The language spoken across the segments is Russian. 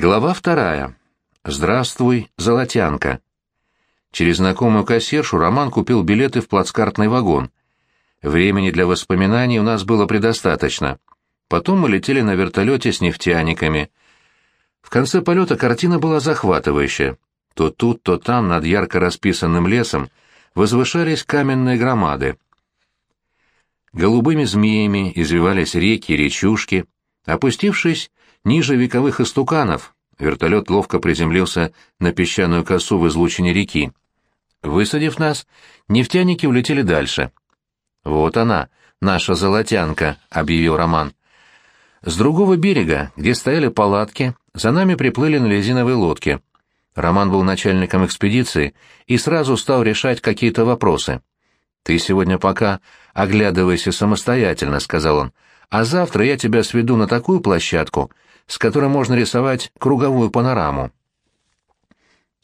Глава вторая. Здравствуй, Золотянка. Через знакомую кассиршу Роман купил билеты в плацкартный вагон. Времени для воспоминаний у нас было предостаточно. Потом мы летели на вертолете с нефтяниками. В конце полета картина была захватывающая. То тут, то там, над ярко расписанным лесом, возвышались каменные громады. Голубыми змеями извивались реки и речушки. Опустившись ниже вековых истуканов, вертолет ловко приземлился на песчаную косу в излучине реки. Высадив нас, нефтяники улетели дальше. «Вот она, наша золотянка», — объявил Роман. С другого берега, где стояли палатки, за нами приплыли на резиновой лодке. Роман был начальником экспедиции и сразу стал решать какие-то вопросы. «Ты сегодня пока оглядывайся самостоятельно», — сказал он, — «а завтра я тебя сведу на такую площадку, с которой можно рисовать круговую панораму».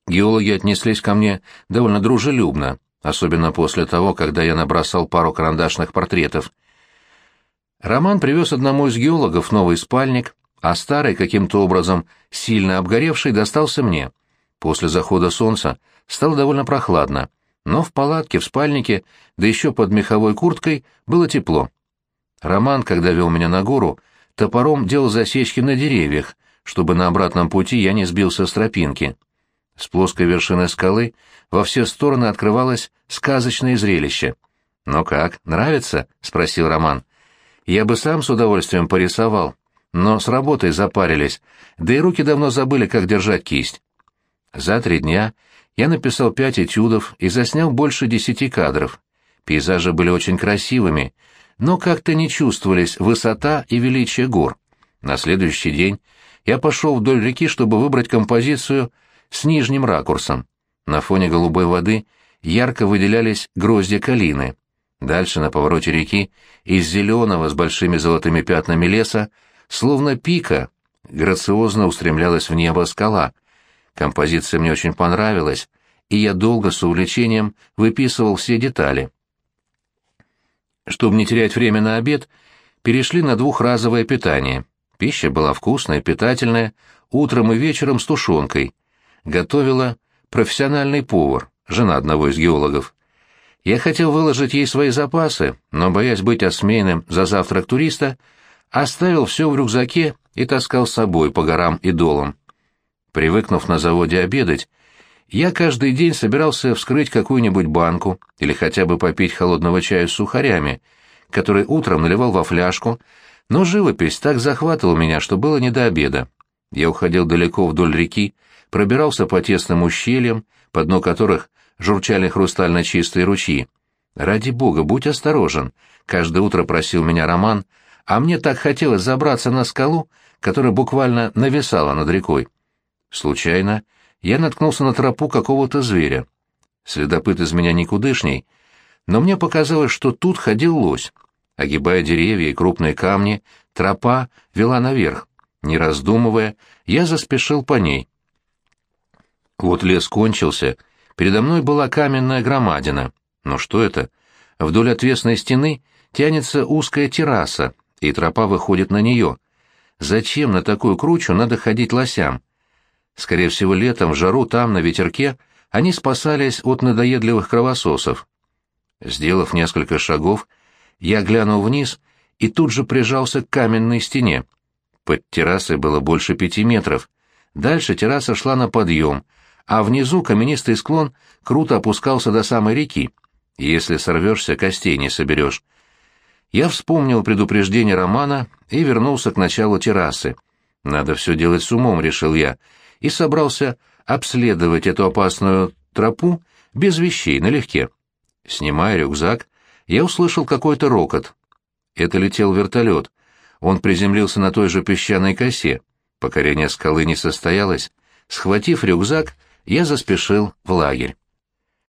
Геологи отнеслись ко мне довольно дружелюбно, особенно после того, когда я набросал пару карандашных портретов. Роман привез одному из геологов новый спальник, а старый, каким-то образом сильно обгоревший, достался мне. После захода солнца стало довольно прохладно, но в палатке, в спальнике, да еще под меховой курткой, было тепло. Роман, когда вел меня на гору, топором делал засечки на деревьях, чтобы на обратном пути я не сбился с тропинки. С плоской вершины скалы во все стороны открывалось сказочное зрелище. «Ну как, нравится?» — спросил Роман. «Я бы сам с удовольствием порисовал, но с работой запарились, да и руки давно забыли, как держать кисть». За три дня я написал пять этюдов и заснял больше десяти кадров. Пейзажи были очень красивыми, но как-то не чувствовались высота и величие гор. На следующий день я пошел вдоль реки, чтобы выбрать композицию с нижним ракурсом. На фоне голубой воды ярко выделялись гроздья калины. Дальше на повороте реки из зеленого с большими золотыми пятнами леса, словно пика, грациозно устремлялась в небо скала. Композиция мне очень понравилась, и я долго с увлечением выписывал все детали. Чтобы не терять время на обед, перешли на двухразовое питание. Пища была вкусная, питательная, утром и вечером с тушенкой. Готовила профессиональный повар, жена одного из геологов. Я хотел выложить ей свои запасы, но, боясь быть осмеянным за завтрак туриста, оставил все в рюкзаке и таскал с собой по горам и долам. Привыкнув на заводе обедать, я каждый день собирался вскрыть какую-нибудь банку или хотя бы попить холодного чая с сухарями, который утром наливал во фляжку, но живопись так захватывала меня, что было не до обеда. Я уходил далеко вдоль реки, пробирался по тесным ущельям, по дну которых журчали хрустально чистые ручьи. «Ради бога, будь осторожен», — каждое утро просил меня Роман, а мне так хотелось забраться на скалу, которая буквально нависала над рекой. Случайно я наткнулся на тропу какого-то зверя. Следопыт из меня никудышний, но мне показалось, что тут ходил лось. Огибая деревья и крупные камни, тропа вела наверх. Не раздумывая, я заспешил по ней. Вот лес кончился, передо мной была каменная громадина. Но что это? Вдоль отвесной стены тянется узкая терраса, и тропа выходит на нее. Зачем на такую кручу надо ходить лосям? Скорее всего, летом, в жару там, на ветерке, они спасались от надоедливых кровососов. Сделав несколько шагов, я глянул вниз и тут же прижался к каменной стене. Под террасой было больше пяти метров. Дальше терраса шла на подъем, а внизу каменистый склон круто опускался до самой реки. Если сорвешься, костей не соберешь. Я вспомнил предупреждение Романа и вернулся к началу террасы. «Надо все делать с умом», — решил я, — и собрался обследовать эту опасную тропу без вещей, налегке. Снимая рюкзак, я услышал какой-то рокот. Это летел вертолет. Он приземлился на той же песчаной косе. Покорение скалы не состоялось. Схватив рюкзак, я заспешил в лагерь.